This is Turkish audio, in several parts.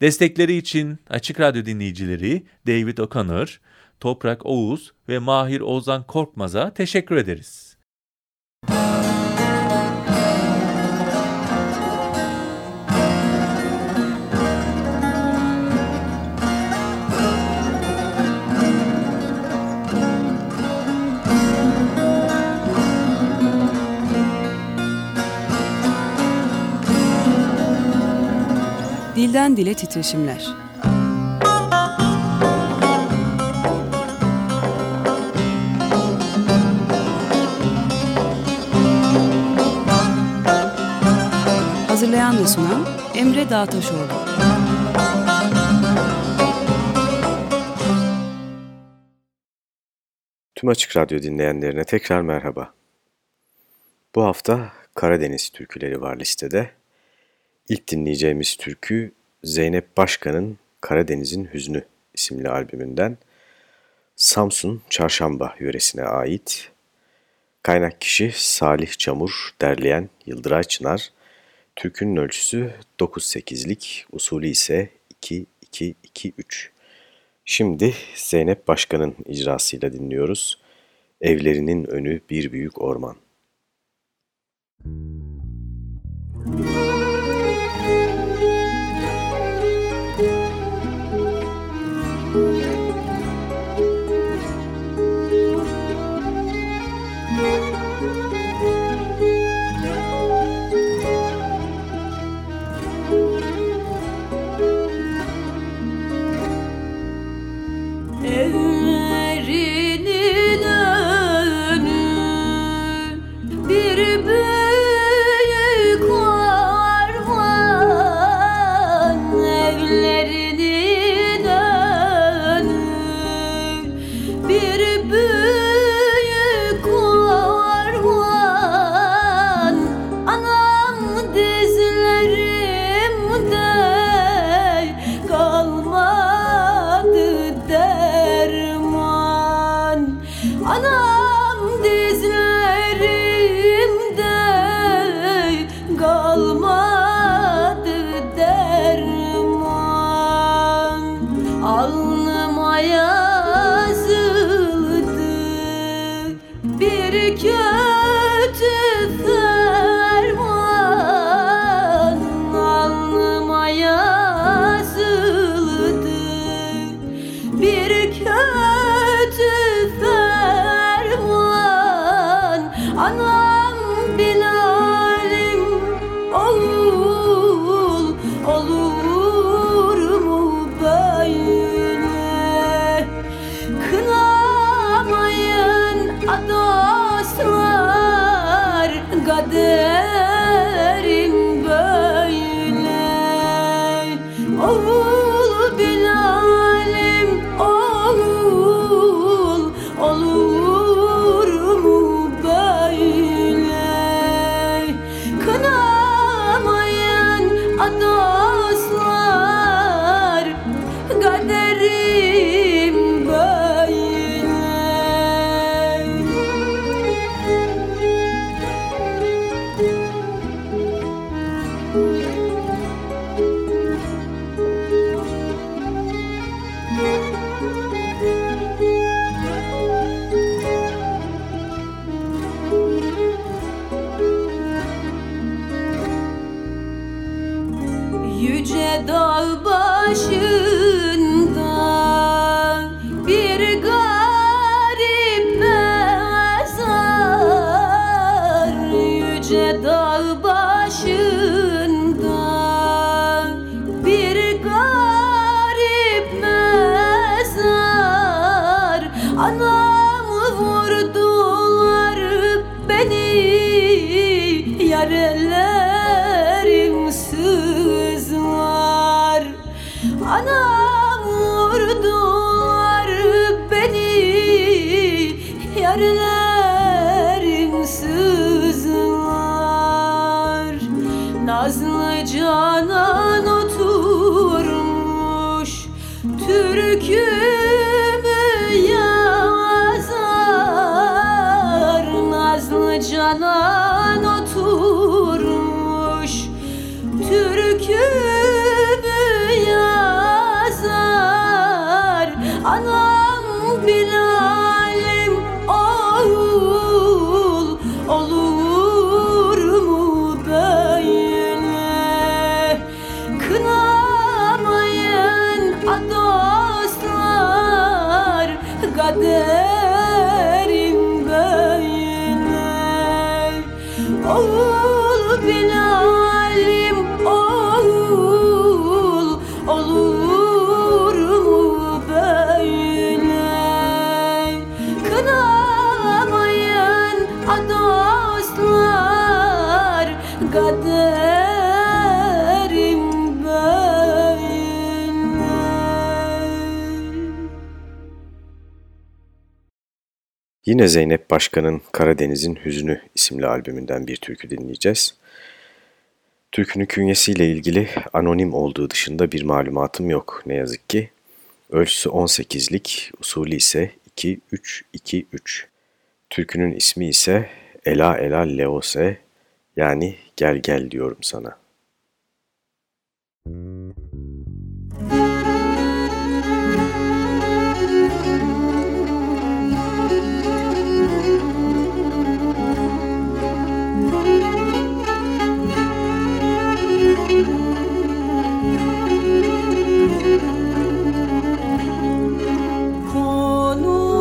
Destekleri için Açık Radyo dinleyicileri David O'Connor, Toprak Oğuz ve Mahir Ozan Korkmaz'a teşekkür ederiz. Dilden Dile Titreşimler Hazırlayan ve sunan Emre Dağtaşoğlu Tüm Açık Radyo dinleyenlerine tekrar merhaba. Bu hafta Karadeniz türküleri var listede. İlk dinleyeceğimiz türkü Zeynep Başkan'ın Karadeniz'in Hüznü isimli albümünden Samsun Çarşamba yöresine ait. Kaynak kişi Salih Çamur, derleyen Yıldıray Çınar. Türkünün ölçüsü 9-8'lik, usulü ise 2-2-2-3. Şimdi Zeynep Başkan'ın icrasıyla dinliyoruz. Evlerinin önü bir büyük orman. Müzik Yine Zeynep Başkan'ın Karadeniz'in Hüznü isimli albümünden bir türkü dinleyeceğiz. Türkünün künyesiyle ilgili anonim olduğu dışında bir malumatım yok ne yazık ki. Ölçüsü 18'lik, usulü ise 2-3-2-3. Türkünün ismi ise Ela Ela Leose yani gel gel diyorum sana.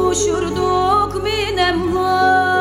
kavuşurduk minemla.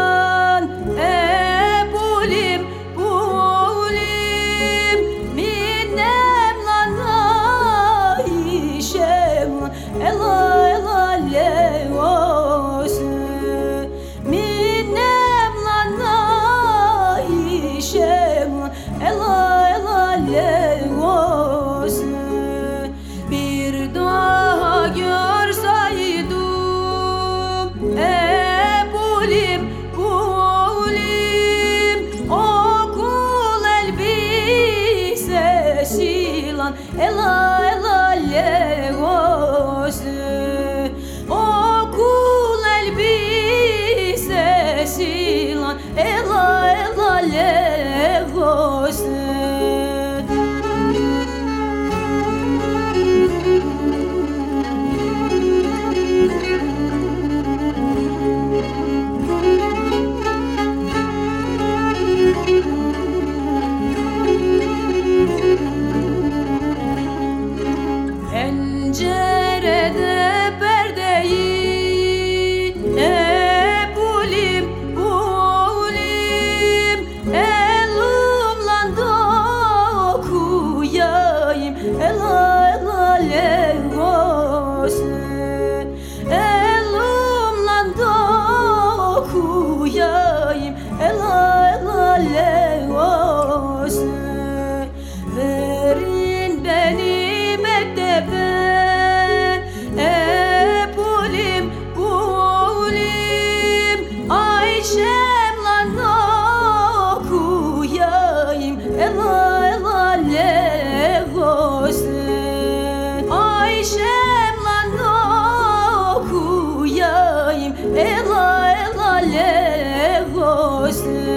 Έλα, έλα λέγω στη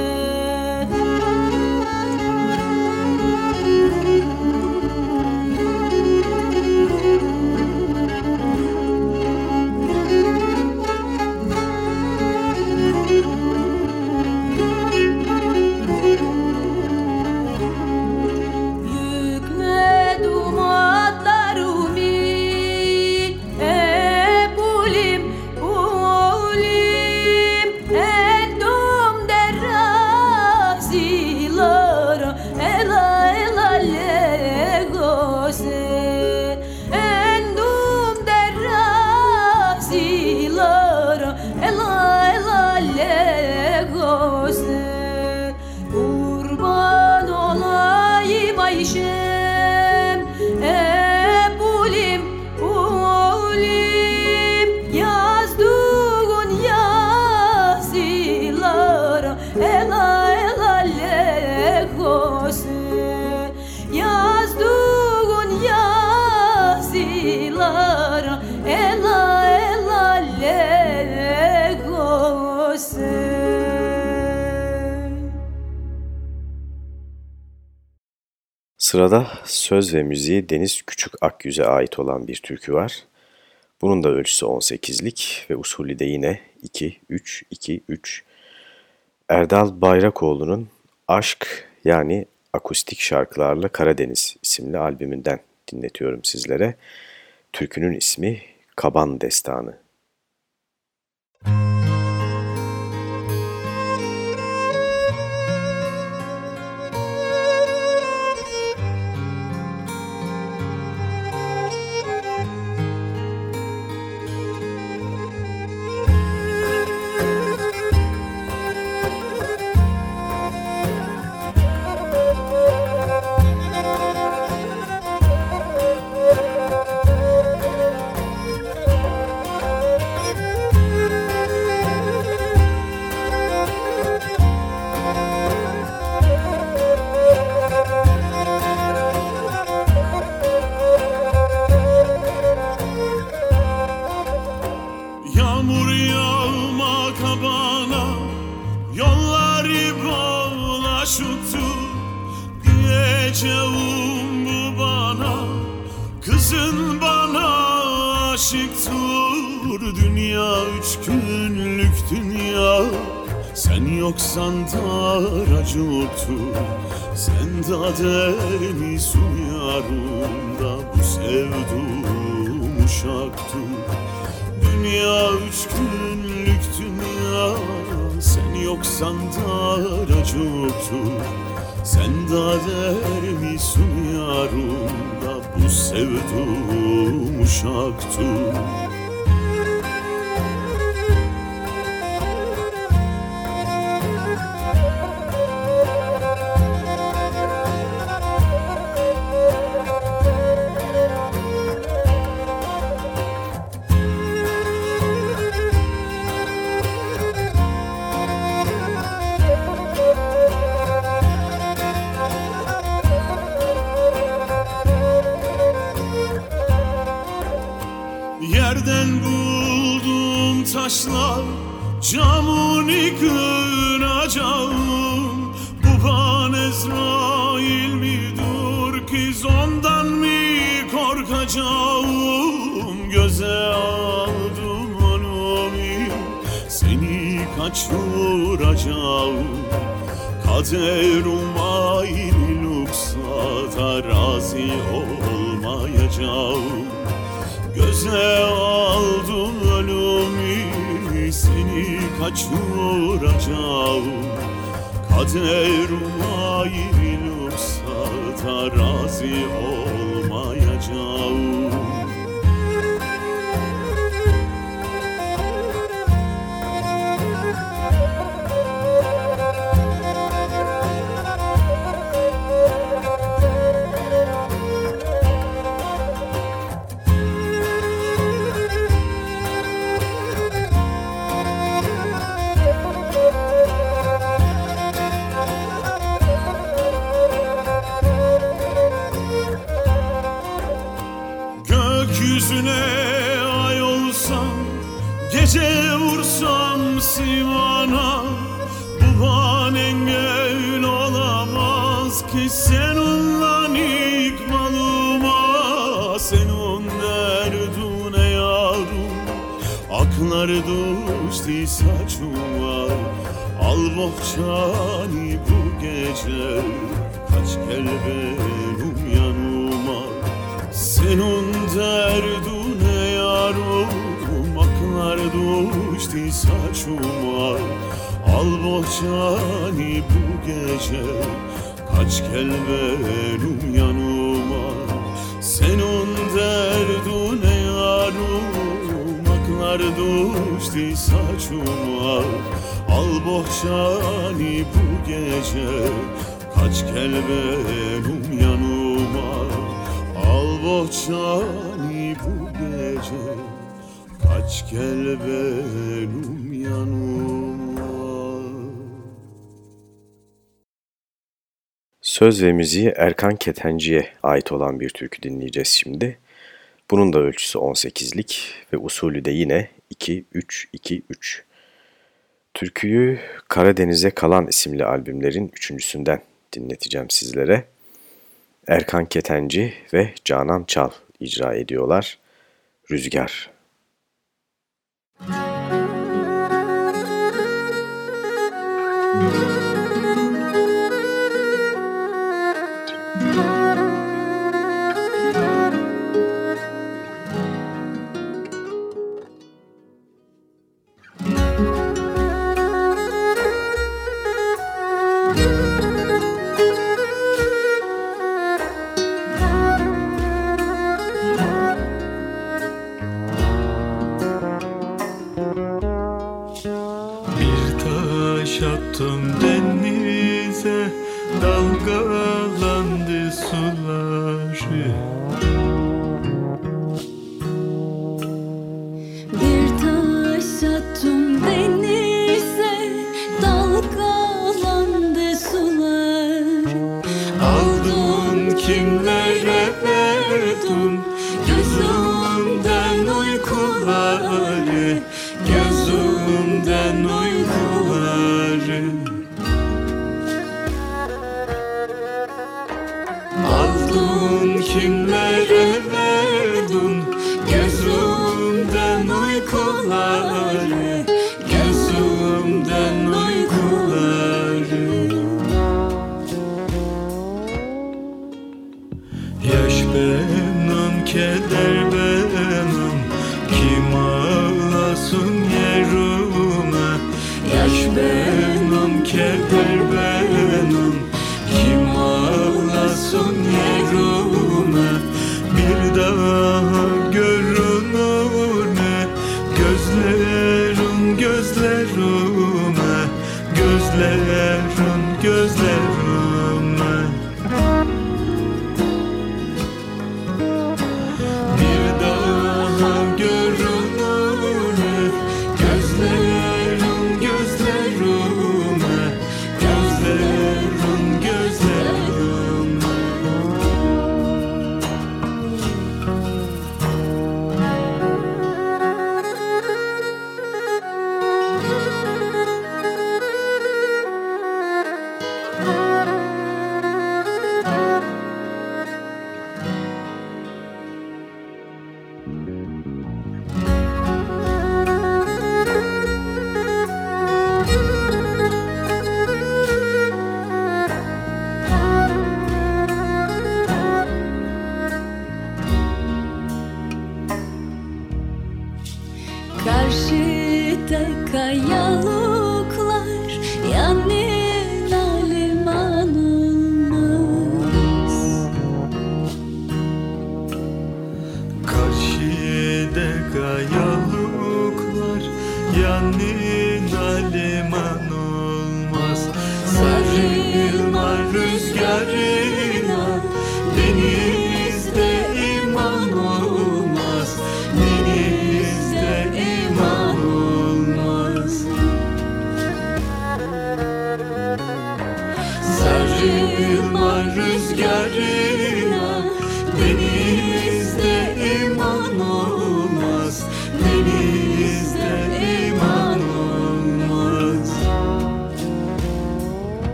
Sırada söz ve müziği Deniz Küçük Akyüz'e ait olan bir türkü var. Bunun da ölçüsü 18'lik ve usulü de yine 2-3-2-3. Erdal Bayrakoğlu'nun Aşk yani akustik şarkılarla Karadeniz isimli albümünden dinletiyorum sizlere. Türkünün ismi Kaban Destanı. Sen yoksan daracı otur Sen de deniz uyarında Bu sevduğum uşaktır Dünya üç günlük dünya. Sen yoksan daracı otur Sen de deniz uyarında Bu sevduğum uşaktır simana Bu ban engel olamaz ki Seninla ikmalıma Senin derdune yarım Aklar düştü saçıma Al bohçani bu gece. Kaç gel benim yanıma senin derdune yarım Aklar düştü saçıma Al bohçani bu gece. Kaç gel benim yanıma Senin derdune yarım Aklar düştü saçıma Al bohçani bu gece. Kaç gel benim yanıma Al bohçani bu gece Kaç gel benim yanıma Söz ve müziği Erkan Ketenci'ye ait olan bir türkü dinleyeceğiz şimdi. Bunun da ölçüsü 18'lik ve usulü de yine 2-3-2-3. Türküyü Karadeniz'e Kalan isimli albümlerin üçüncüsünden dinleteceğim sizlere. Erkan Ketenci ve Canan Çal icra ediyorlar. Rüzgar. thank you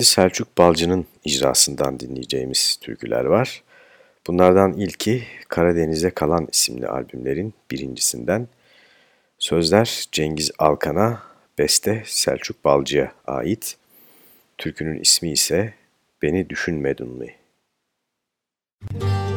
Şimdi Selçuk Balcı'nın icrasından dinleyeceğimiz türküler var. Bunlardan ilki Karadeniz'e Kalan isimli albümlerin birincisinden. Sözler Cengiz Alkan'a, beste Selçuk Balcı'ya ait. Türkünün ismi ise Beni Düşünmedin mi? Müzik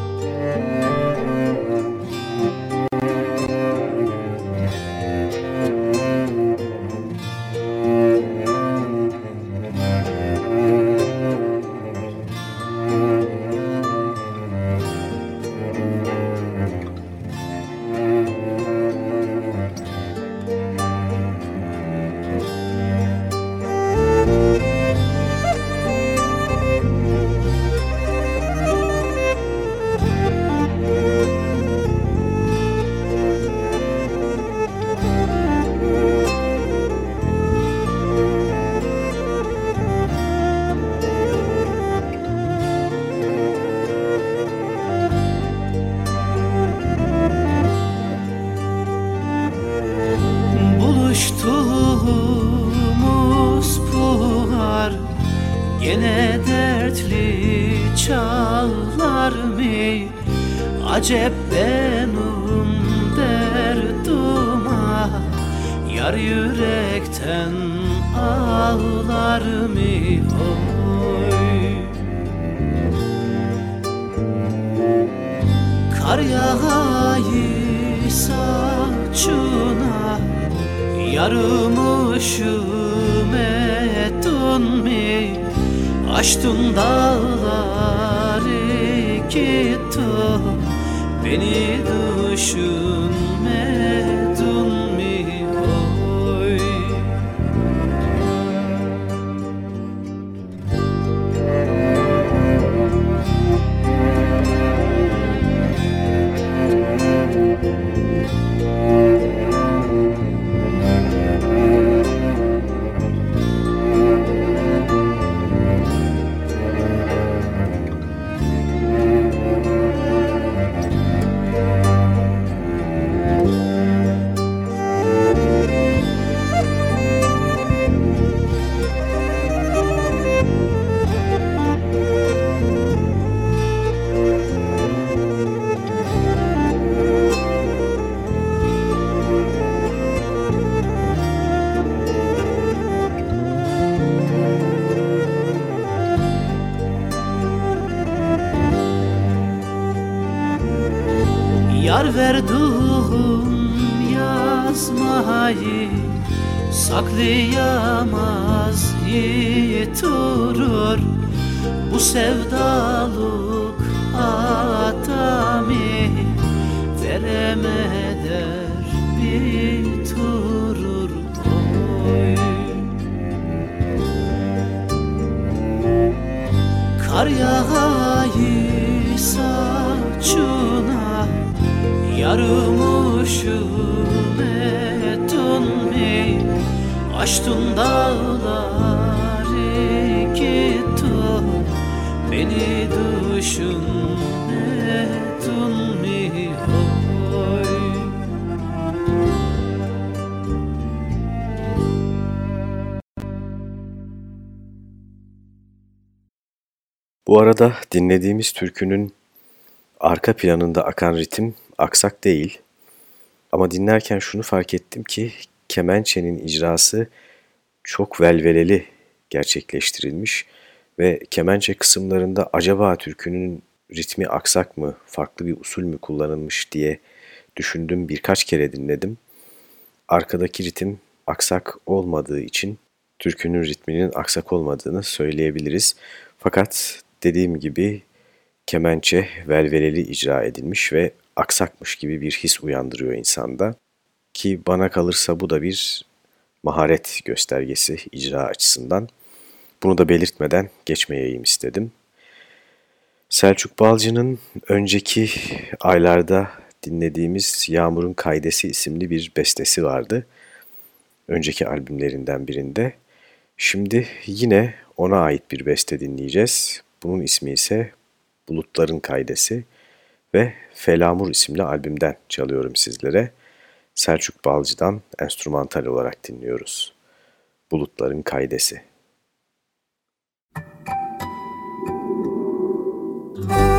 dinlediğimiz türkünün arka planında akan ritim aksak değil. Ama dinlerken şunu fark ettim ki kemençenin icrası çok velveleli gerçekleştirilmiş ve kemençe kısımlarında acaba türkünün ritmi aksak mı, farklı bir usul mü kullanılmış diye düşündüm birkaç kere dinledim. Arkadaki ritim aksak olmadığı için türkünün ritminin aksak olmadığını söyleyebiliriz. Fakat dediğim gibi kemençe velveleli icra edilmiş ve aksakmış gibi bir his uyandırıyor insanda. Ki bana kalırsa bu da bir maharet göstergesi icra açısından. Bunu da belirtmeden geçmeyeyim istedim. Selçuk Balcı'nın önceki aylarda dinlediğimiz Yağmur'un Kaydesi isimli bir bestesi vardı. Önceki albümlerinden birinde. Şimdi yine ona ait bir beste dinleyeceğiz. Bunun ismi ise Bulutların Kaydesi ve Felamur isimli albümden çalıyorum sizlere. Selçuk Balcı'dan enstrümantal olarak dinliyoruz. Bulutların Kaydesi. Bu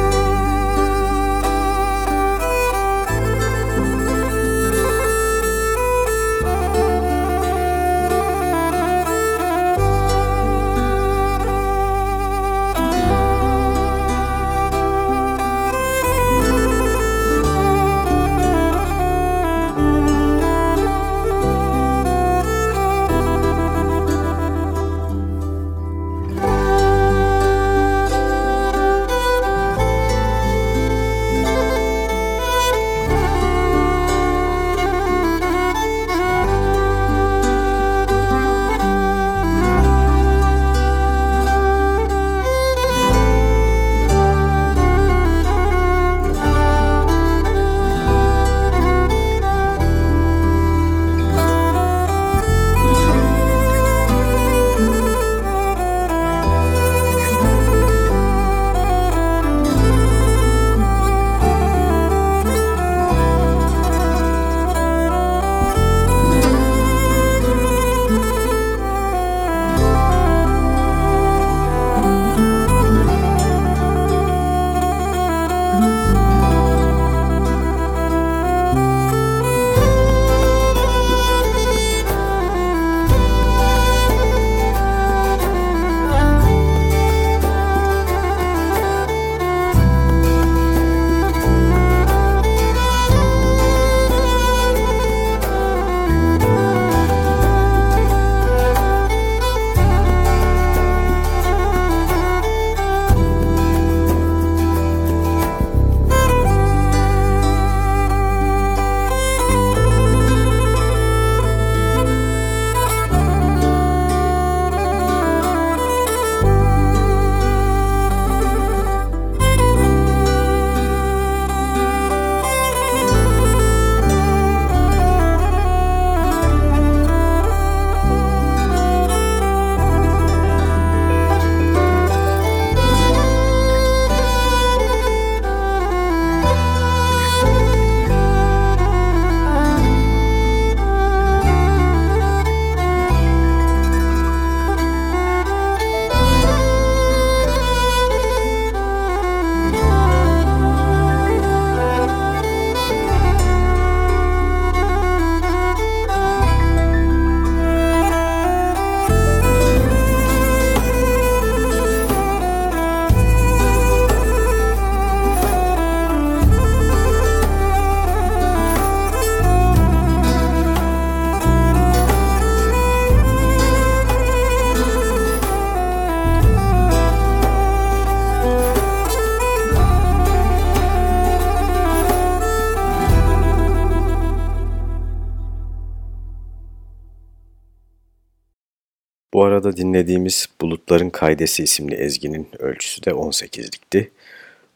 arada dinlediğimiz Bulutların Kaydesi isimli ezginin ölçüsü de 18'likti.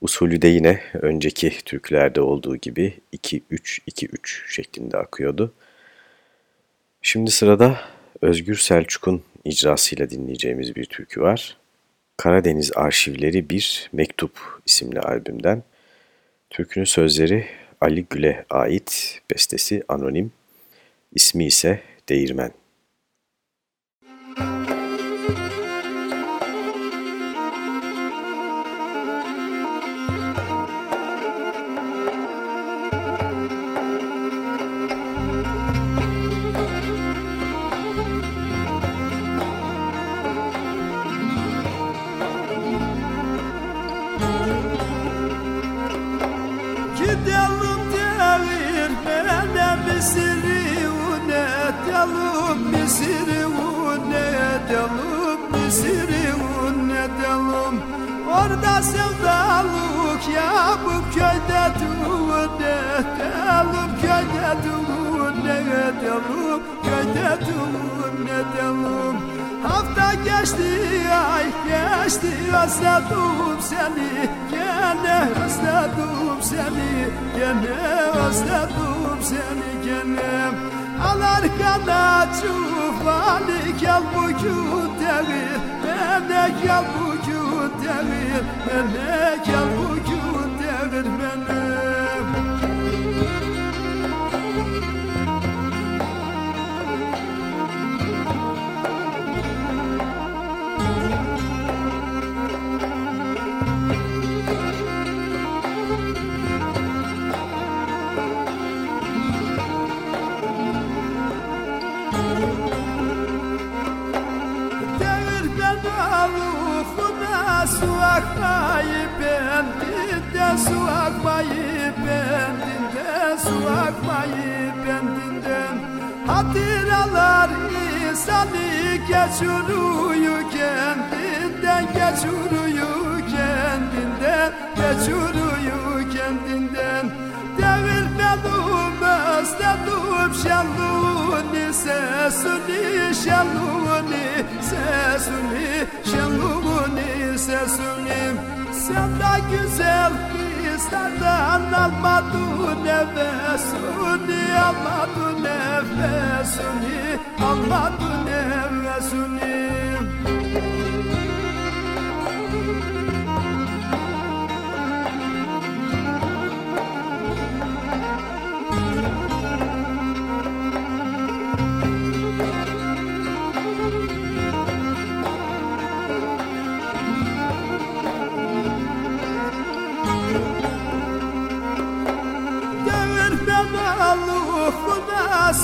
Usulü de yine önceki türkülerde olduğu gibi 2-3-2-3 şeklinde akıyordu. Şimdi sırada Özgür Selçuk'un icrasıyla dinleyeceğimiz bir türkü var. Karadeniz Arşivleri Bir Mektup isimli albümden. Türkünün sözleri Ali Gül'e ait, bestesi anonim, ismi ise Değirmen. Orada sevdalık yapıp köyde düğün edelim Köyde düğün edelim Köyde düğün edelim Hafta geçti ay geçti özledim seni Gene özledim seni Gene özledim seni gene Alar kana çufali gel bugün devir Bana gel bugün devir Bana gel bugün devir benim akmayı bendinde Su akmayı bendinden Hatıralar insanı geçiriyor kendinden Geçiriyor kendinden Geçiriyor kendinden. Devirmedim özledim şenluğunu Sesini şenluğunu Sesini şenluğunu Sesini. Sen de güzel kızlardan almadın nefesini Almadın nefesini Almadın nefesini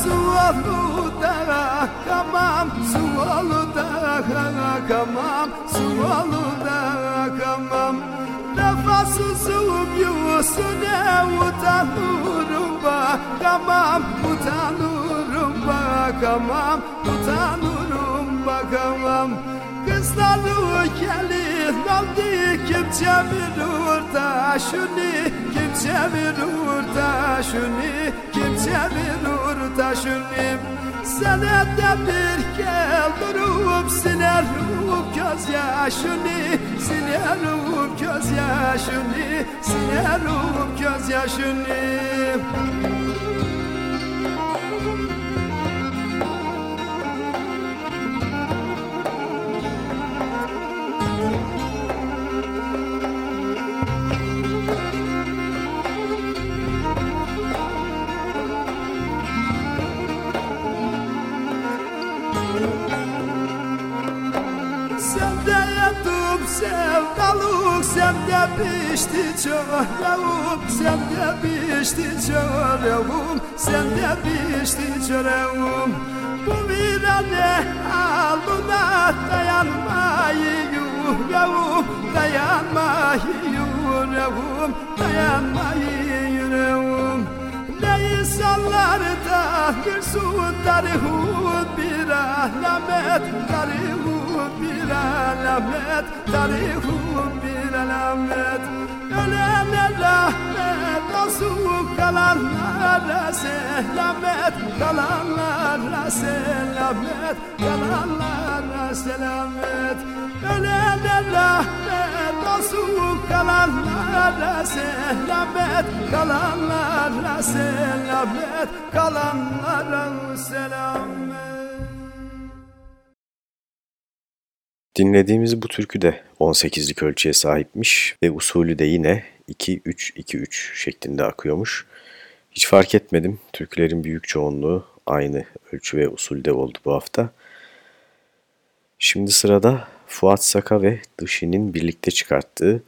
sualu da kamam sualu da kamam sualu da kamam nefasızım yüzüne utanırım bakamam utanırım bakamam utanırım bakamam Kızları gelin aldı kim çevirir taşını Kim çevirir taşını Kim çevirir taşını Senede bir gel durup silerim gözyaşını Silerim gözyaşını Silerim gözyaşını sevdalık sende pişti çöreğim. Sende pişti çöreğim. Sende pişti çöreğim. Bu virane halına dayanmayı yüreğim Dayanmayı yüreğim Dayanmayı yüreğim Ne insanlar da bir su tarihun bir alamet Tarihun bir alamet Tarihun bir alamet Ölene rahmet olsun kalanlara selamet? Kalanlara selamet Kalanlara selamet. Ölene rahmet olsun kalanlara selamet? Kalanlara selamet kalanlara selamet Dinlediğimiz bu türkü de 18'lik ölçüye sahipmiş ve usulü de yine 2-3-2-3 şeklinde akıyormuş. Hiç fark etmedim. Türkülerin büyük çoğunluğu aynı ölçü ve usulde oldu bu hafta. Şimdi sırada Fuat Saka ve Dışi'nin birlikte çıkarttığı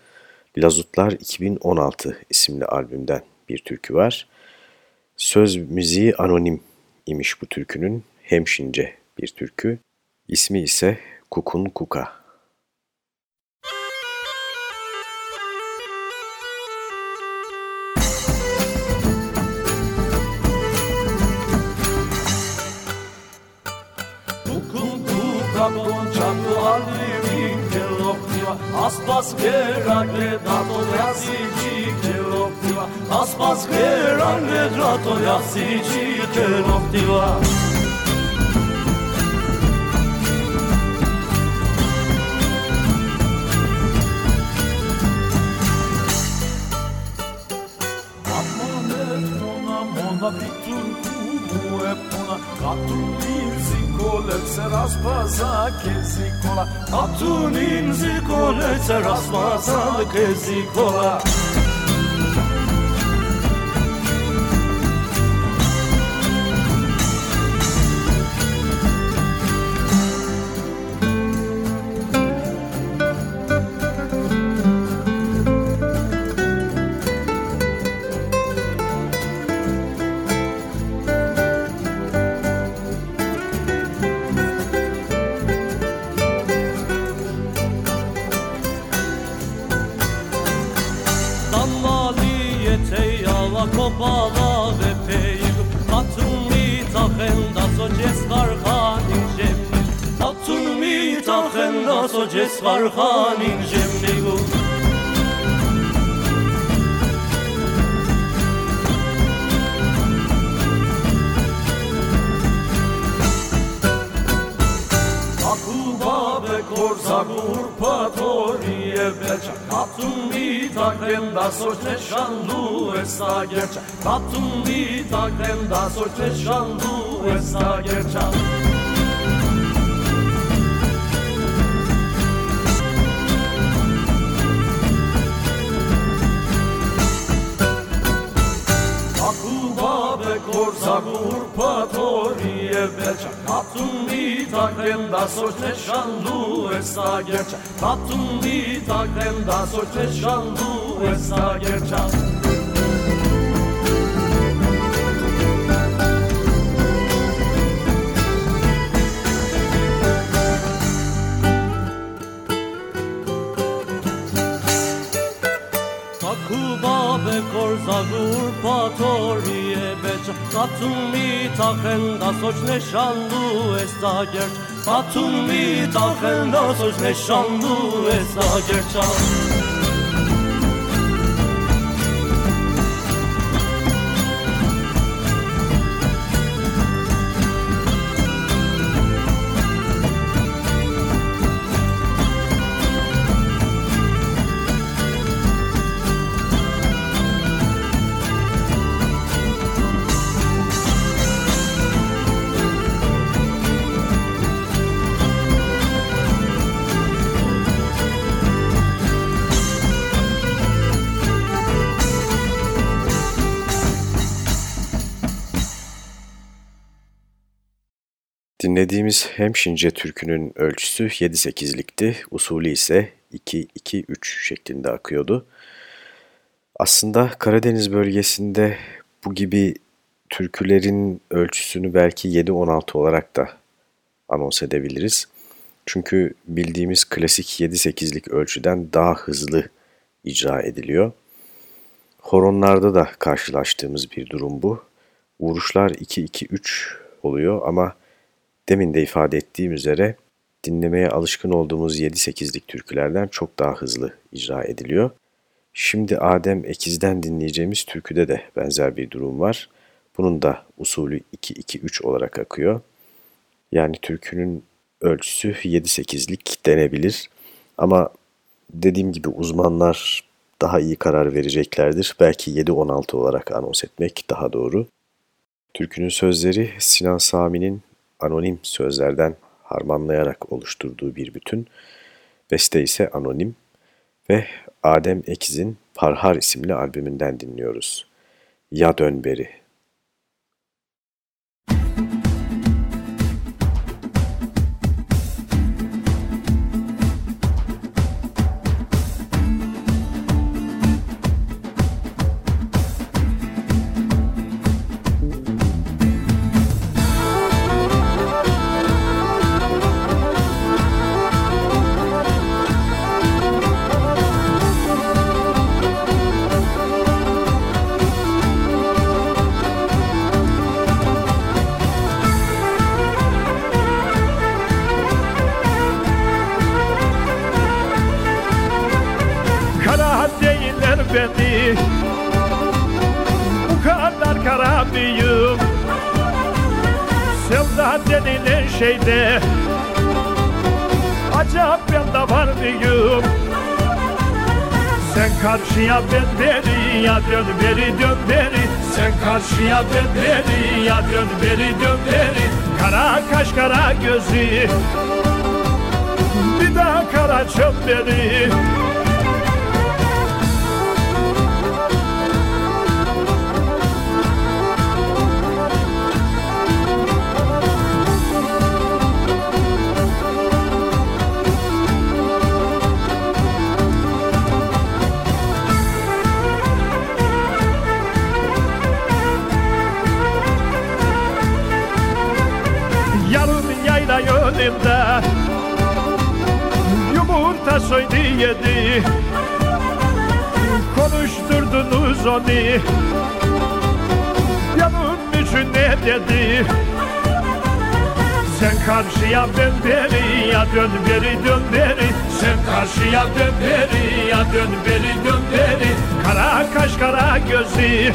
Lazutlar 2016 isimli albümden bir türkü var. Söz müziği anonim imiş bu türkünün. Hemşince bir türkü. İsmi ise Kukun Kuka. Aspas gerane dato yasici che l'ottiva Aspas gerane dato yasici che l'ottiva Mona zikole se raspaza ke zikola Katunin zikole se raspaza vita grenda sorte shandu esta gercia Zagur patorie becia Katun vita grenda sorte shandu esta gercia Katun vita grenda sorte shandu esta gercia զագուր պաթորի է բեջ, կացում մի ծախեն դասոչ նեշանդու ես տագերջ, կացում մի ծախեն դասոչ նեշանդու ես տագերջան։ Dinlediğimiz Hemşince türkünün ölçüsü 7-8'likti, usulü ise 2-2-3 şeklinde akıyordu. Aslında Karadeniz bölgesinde bu gibi türkülerin ölçüsünü belki 7-16 olarak da anons edebiliriz. Çünkü bildiğimiz klasik 7-8'lik ölçüden daha hızlı icra ediliyor. Horonlarda da karşılaştığımız bir durum bu. Vuruşlar 2-2-3 oluyor ama Demin de ifade ettiğim üzere dinlemeye alışkın olduğumuz 7-8'lik türkülerden çok daha hızlı icra ediliyor. Şimdi Adem Ekiz'den dinleyeceğimiz türküde de benzer bir durum var. Bunun da usulü 2-2-3 olarak akıyor. Yani türkünün ölçüsü 7-8'lik denebilir. Ama dediğim gibi uzmanlar daha iyi karar vereceklerdir. Belki 7-16 olarak anons etmek daha doğru. Türkünün sözleri Sinan Sami'nin anonim sözlerden harmanlayarak oluşturduğu bir bütün. Beste ise anonim ve Adem Ekiz'in Parhar isimli albümünden dinliyoruz. Ya Dön Beri. şeyde Acaba ben de var mıyım Sen karşıya ben beri ya dön beri dön beri Sen karşıya ben beri ya dön beri dön beri Kara kaş kara gözü. Bir daha kara çöpleri yanımda Yumurta soydu yedi. Konuşturdunuz onu. Yanım için ne dedi? Sen karşıya ben beri ya dön beri dön beri. Sen karşıya dön beri ya dön beri dön beri. Kara kaş kara gözü.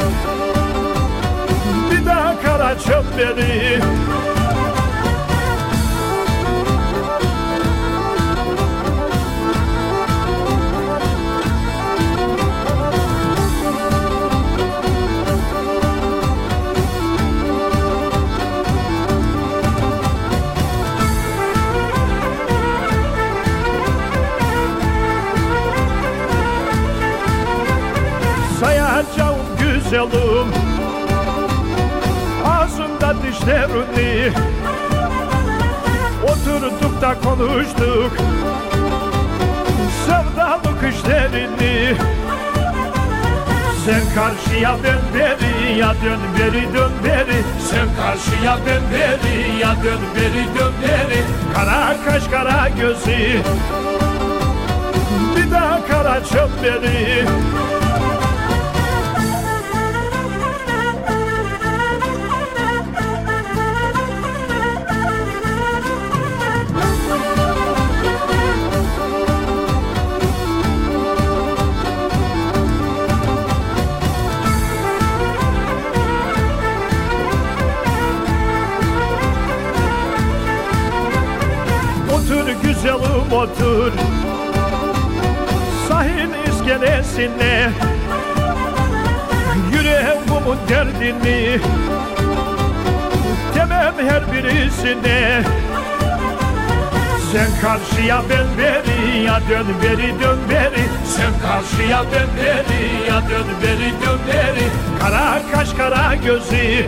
Bir daha kara çöpleri güzelim Ağzında dişlerini Oturduk da konuştuk. Sevdalık işlerini sen karşıya ben beri ya dön beri dön beri. Sen karşıya ben beri ya dön beri dön beri. Kara kaş kara gözü. Bir daha kara çöp beri güzelim otur. Sahil iskelesine Yüreğimin derdini. Demem her birisine. Sen karşıya ben beri ya dön beri dön beri. Sen karşıya ben beri ya dön beri dön beri. Kara kaş kara gözü.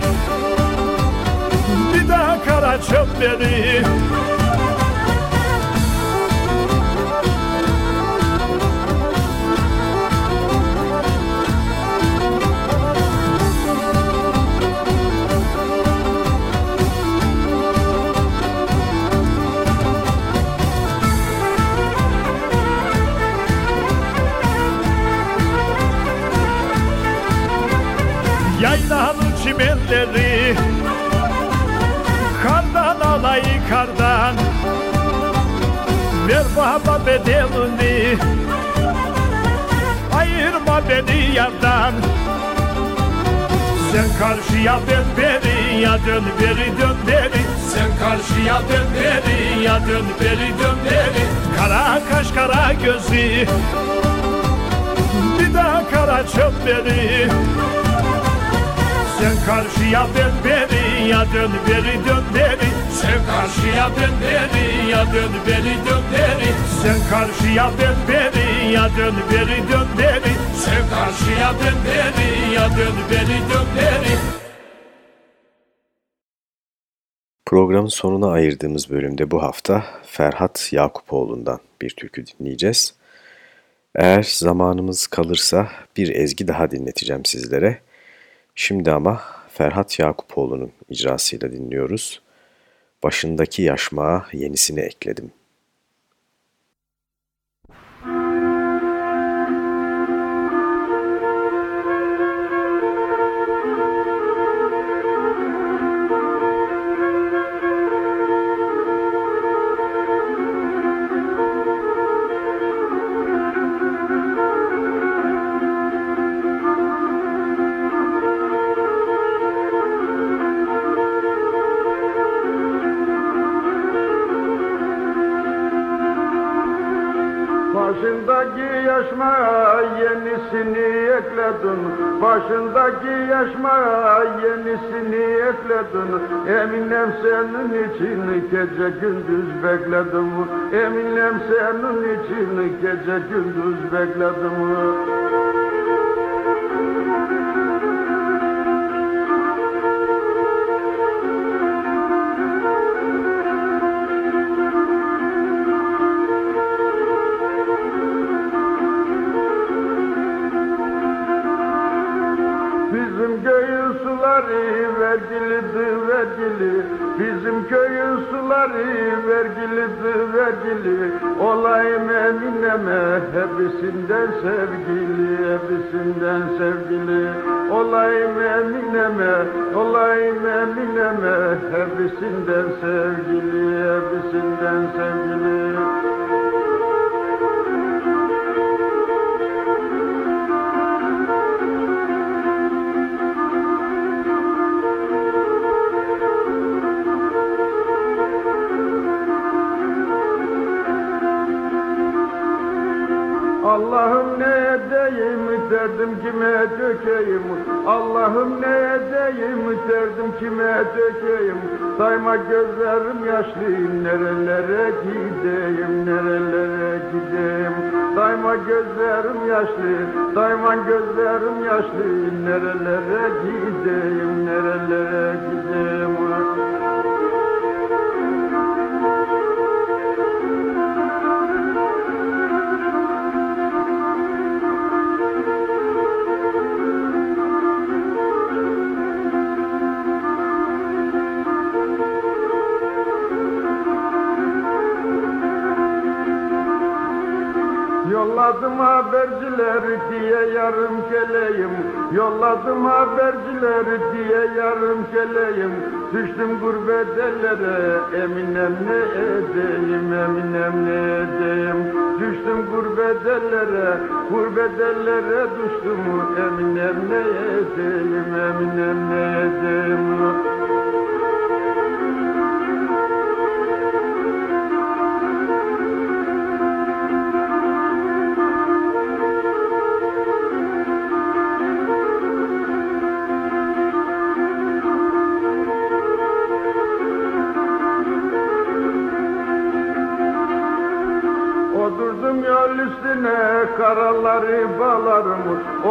Bir daha kara çöpleri. Yaylanın çimenleri Kardan alay kardan. Ver baba bedelini. Ayırma beni yardan. Sen karşıya ben beri ya dön beri dön beri Sen karşıya ben beri ya ya dön beri dön beri Kara kaş kara gözü. Bir daha kara çöpleri Sen karşıya ben beri ya dön beri dön beri Sen karşıya ben beri ya dön beri dön beri Sen karşıya ben beri ya dön beri dön beri Sen karşıya ben beri ya dön beri dön beri Programın sonuna ayırdığımız bölümde bu hafta Ferhat Yakupoğlu'ndan bir türkü dinleyeceğiz. Eğer zamanımız kalırsa bir ezgi daha dinleteceğim sizlere. Şimdi ama Ferhat Yakupoğlu'nun icrasıyla dinliyoruz. Başındaki yaşmağa yenisini ekledim. Başındaki yaşmaya yenisini ekledin. Başındaki yaşmaya yenisini ekledin. Eminem senin için gece gündüz bekledim. Eminem senin için gece gündüz bekledim vergili Olayım emineme hepsinden sevgili Hepsinden sevgili. Olayım emineme Olayım emineme hepsinden sevgili Hepsinden sevgili derdim kime dökeyim? Allah'ım ne edeyim? Derdim kime dökeyim? Sayma gözlerim yaşlı nerelere gideyim nerelere gideyim? Sayma gözlerim yaşlı sayma gözlerim yaşlı nerelere gideyim nerelere Yolladım habercileri diye yarım keleyim Düştüm gurbet ellere Eminem ne edeyim Eminem ne edeyim? Düştüm gurbet ellere Gurbet ellere düştüm. Eminem ne edeyim Eminem ne edeyim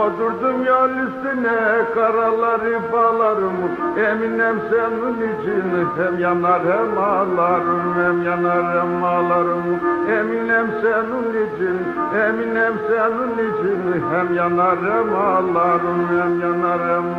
Oturdum yol üstüne karaları bağlarım Eminem senin için. Hem yanar hem ağlarım Hem yanar hem ağlarım Eminem senin için. Eminem senin için. Hem yanar hem ağlarım Hem yanar hem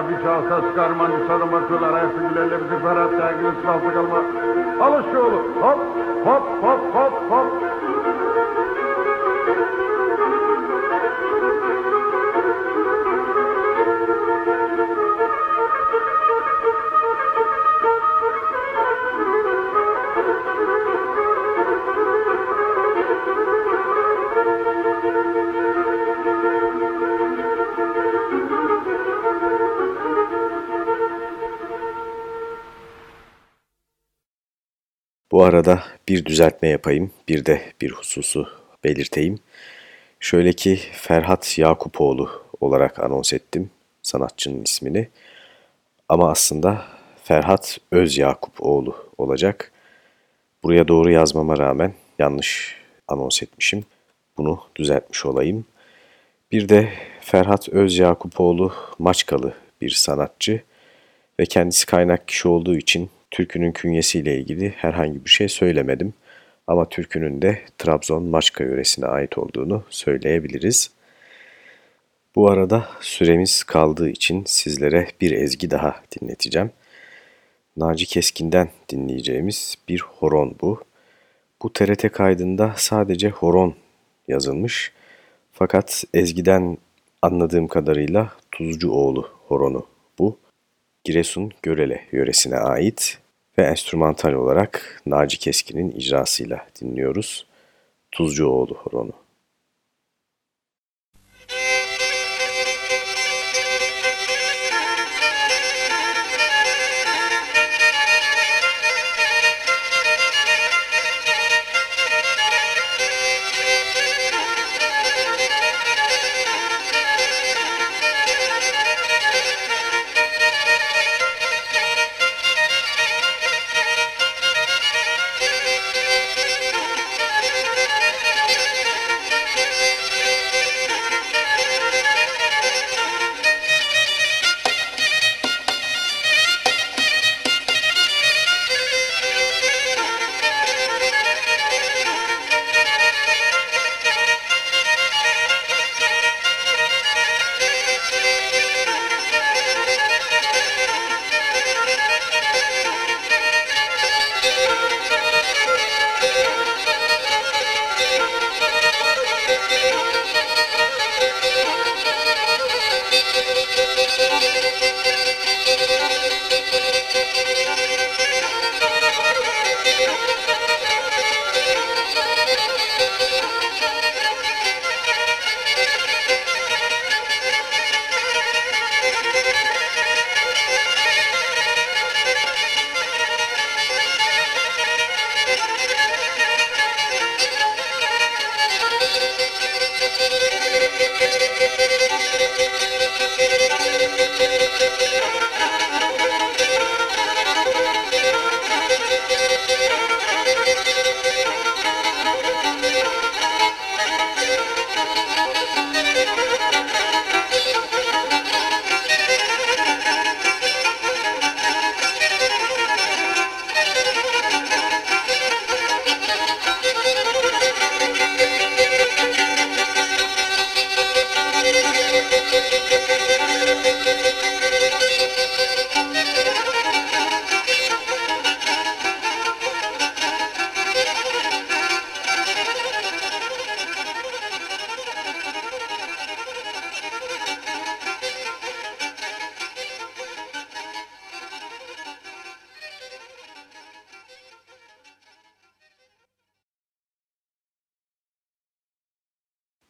Akirili, Abicasa, Skarmani, Sarımartılar, Ayasıgüleli, Bizi Ferhat, Sıraltı Kalma. Alış hop, hop, hop, Bu arada bir düzeltme yapayım, bir de bir hususu belirteyim. Şöyle ki Ferhat Yakupoğlu olarak anons ettim sanatçının ismini. Ama aslında Ferhat Öz Yakupoğlu olacak. Buraya doğru yazmama rağmen yanlış anons etmişim. Bunu düzeltmiş olayım. Bir de Ferhat Öz Yakupoğlu Maçkalı bir sanatçı ve kendisi kaynak kişi olduğu için türkünün künyesiyle ilgili herhangi bir şey söylemedim. Ama türkünün de Trabzon Maçka yöresine ait olduğunu söyleyebiliriz. Bu arada süremiz kaldığı için sizlere bir ezgi daha dinleteceğim. Naci Keskin'den dinleyeceğimiz bir horon bu. Bu TRT kaydında sadece horon yazılmış. Fakat ezgiden anladığım kadarıyla Tuzcuoğlu horonu bu. Giresun Görele yöresine ait ve enstrümantal olarak Naci Keskin'in icrasıyla dinliyoruz. Tuzcuoğlu horonu.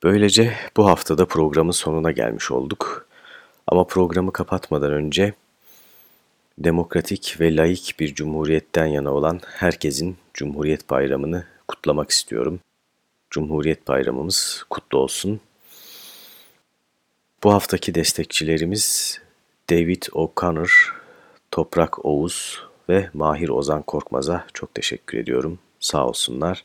Böylece bu haftada programın sonuna gelmiş olduk. Ama programı kapatmadan önce demokratik ve laik bir cumhuriyetten yana olan herkesin Cumhuriyet Bayramı'nı kutlamak istiyorum. Cumhuriyet Bayramımız kutlu olsun. Bu haftaki destekçilerimiz David O'Connor, Toprak Oğuz ve Mahir Ozan Korkmaz'a çok teşekkür ediyorum. Sağ olsunlar.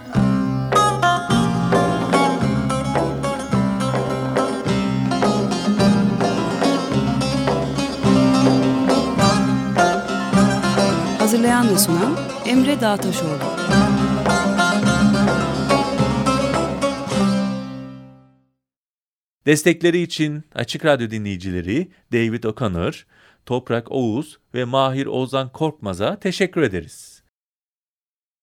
Hazırlayan ve sunan Emre Dağtaşoğlu. Destekleri için Açık Radyo dinleyicileri David O'Connor, Toprak Oğuz ve Mahir Ozan Korkmaz'a teşekkür ederiz.